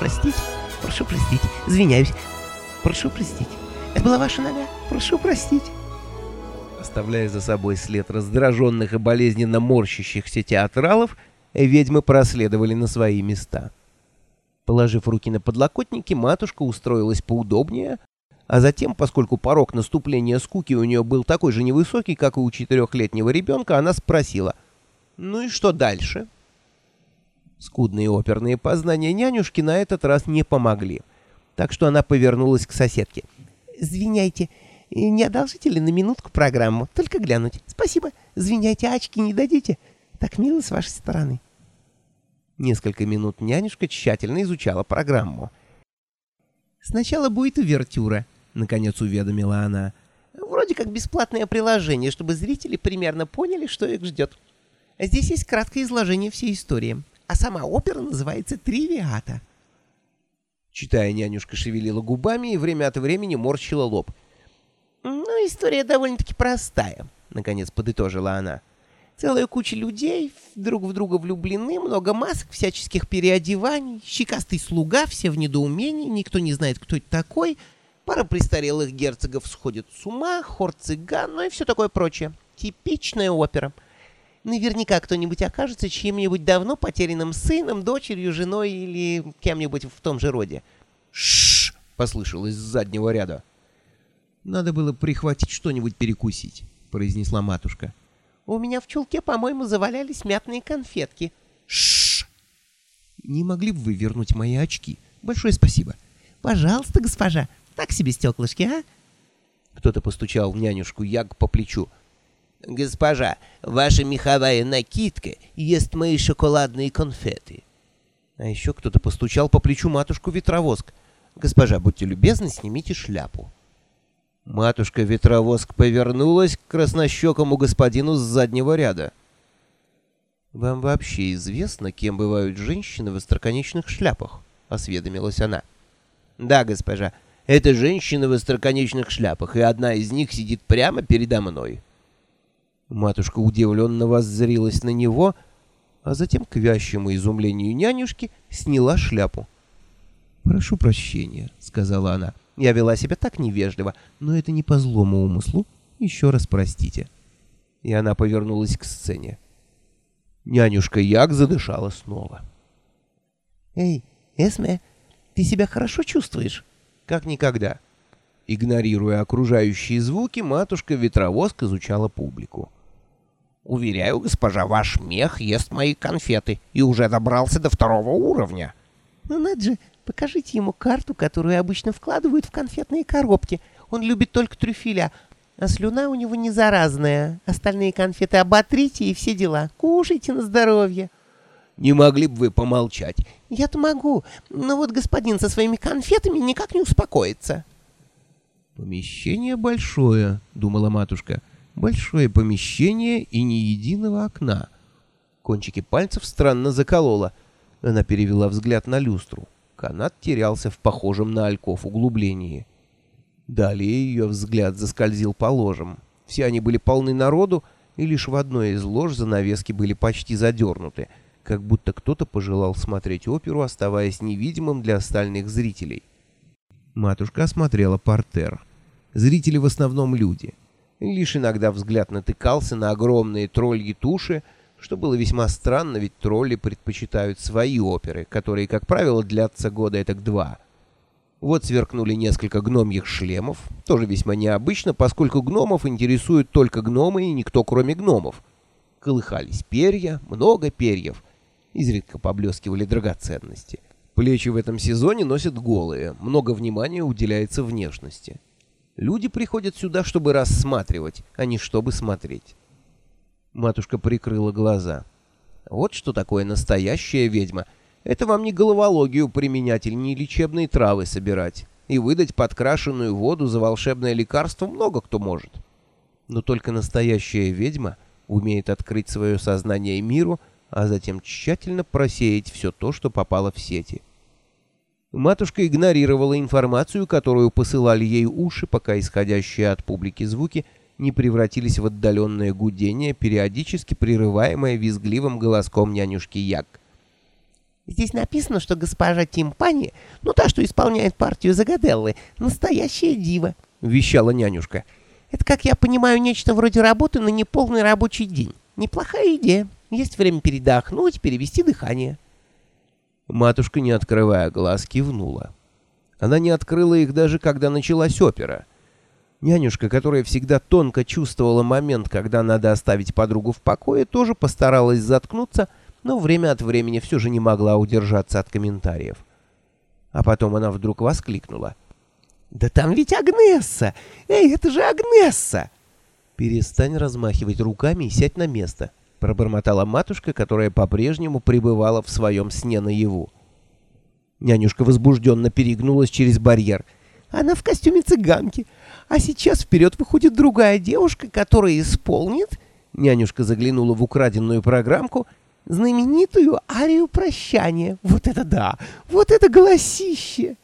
простить, прошу простить, извиняюсь, прошу простить. Это была ваша нога, прошу простить. Оставляя за собой след раздраженных и болезненно морщащихся театралов, ведьмы проследовали на свои места. Положив руки на подлокотники, матушка устроилась поудобнее, а затем, поскольку порог наступления скуки у нее был такой же невысокий, как и у четырехлетнего ребенка, она спросила, «Ну и что дальше?» Скудные оперные познания нянюшки на этот раз не помогли, так что она повернулась к соседке. «Извиняйте, не одолжите ли на минутку программу? Только глянуть. Спасибо. Извиняйте, очки не дадите? Так мило с вашей стороны». Несколько минут нянюшка тщательно изучала программу. «Сначала будет увертюра», — наконец уведомила она. «Вроде как бесплатное приложение, чтобы зрители примерно поняли, что их ждет. Здесь есть краткое изложение всей истории а сама опера называется «Тривиата». Читая, нянюшка шевелила губами и время от времени морщила лоб. «Ну, история довольно-таки простая», — наконец подытожила она. «Целая куча людей друг в друга влюблены, много масок, всяческих переодеваний, щекастый слуга, все в недоумении, никто не знает, кто это такой, пара престарелых герцогов сходит с ума, хор цыган, ну и все такое прочее. Типичная опера». Наверняка кто-нибудь окажется чьим-нибудь давно потерянным сыном, дочерью, женой или кем-нибудь в том же роде. Шш! послышалось с заднего ряда. Надо было прихватить что-нибудь перекусить, произнесла матушка. У меня в чулке, по-моему, завалялись мятные конфетки. Шш! Не могли бы вы вернуть мои очки? Большое спасибо. Пожалуйста, госпожа. Так себе стеклышки, а? Кто-то постучал нянюшку Яг по плечу. «Госпожа, ваша меховая накидка ест мои шоколадные конфеты». А еще кто-то постучал по плечу матушку Ветровоск. «Госпожа, будьте любезны, снимите шляпу». Матушка Ветровоск повернулась к краснощекому господину с заднего ряда. «Вам вообще известно, кем бывают женщины в остроконечных шляпах?» — осведомилась она. «Да, госпожа, это женщины в остроконечных шляпах, и одна из них сидит прямо передо мной». Матушка удивленно воззрилась на него, а затем, к вящему изумлению нянюшки, сняла шляпу. «Прошу прощения», — сказала она. «Я вела себя так невежливо, но это не по злому умыслу. Еще раз простите». И она повернулась к сцене. Нянюшка Як задышала снова. «Эй, Эсме, ты себя хорошо чувствуешь?» «Как никогда». Игнорируя окружающие звуки, матушка-ветровозк изучала публику. Уверяю, госпожа, ваш мех ест мои конфеты и уже добрался до второго уровня. Ну надо же, покажите ему карту, которую обычно вкладывают в конфетные коробки. Он любит только трюфеля, а слюна у него не заразная. Остальные конфеты оботрите и все дела. Кушайте на здоровье. Не могли бы вы помолчать? Я-то могу, но вот господин со своими конфетами никак не успокоится. Помещение большое, думала матушка. Большое помещение и ни единого окна. Кончики пальцев странно заколола. Она перевела взгляд на люстру. Канат терялся в похожем на ольков углублении. Далее ее взгляд заскользил по ложам. Все они были полны народу, и лишь в одной из лож занавески были почти задернуты, как будто кто-то пожелал смотреть оперу, оставаясь невидимым для остальных зрителей. Матушка осмотрела портер. Зрители в основном люди. Лишь иногда взгляд натыкался на огромные тролльи туши, что было весьма странно, ведь тролли предпочитают свои оперы, которые, как правило, длятся года этак два. Вот сверкнули несколько гномьих шлемов, тоже весьма необычно, поскольку гномов интересуют только гномы и никто кроме гномов. Колыхались перья, много перьев, изредка поблескивали драгоценности. Плечи в этом сезоне носят голые, много внимания уделяется внешности. Люди приходят сюда, чтобы рассматривать, а не чтобы смотреть. Матушка прикрыла глаза. Вот что такое настоящая ведьма. Это вам не головологию применять или не лечебные травы собирать. И выдать подкрашенную воду за волшебное лекарство много кто может. Но только настоящая ведьма умеет открыть свое сознание миру, а затем тщательно просеять все то, что попало в сети. Матушка игнорировала информацию, которую посылали ей уши, пока исходящие от публики звуки не превратились в отдаленное гудение, периодически прерываемое визгливым голоском нянюшки Як. Здесь написано, что госпожа Тимпани, ну та, что исполняет партию Загаделлы, настоящая дива, — вещала нянюшка. Это, как я понимаю, нечто вроде работы на неполный рабочий день. Неплохая идея. Есть время передохнуть, перевести дыхание. Матушка, не открывая глаз, кивнула. Она не открыла их даже, когда началась опера. Нянюшка, которая всегда тонко чувствовала момент, когда надо оставить подругу в покое, тоже постаралась заткнуться, но время от времени все же не могла удержаться от комментариев. А потом она вдруг воскликнула. «Да там ведь Агнесса! Эй, это же Агнесса!» «Перестань размахивать руками и сядь на место», — пробормотала матушка, которая по-прежнему пребывала в своем сне наяву. Нянюшка возбужденно перегнулась через барьер. «Она в костюме цыганки, а сейчас вперед выходит другая девушка, которая исполнит...» Нянюшка заглянула в украденную программку — знаменитую арию прощания. Вот это да! Вот это голосище!»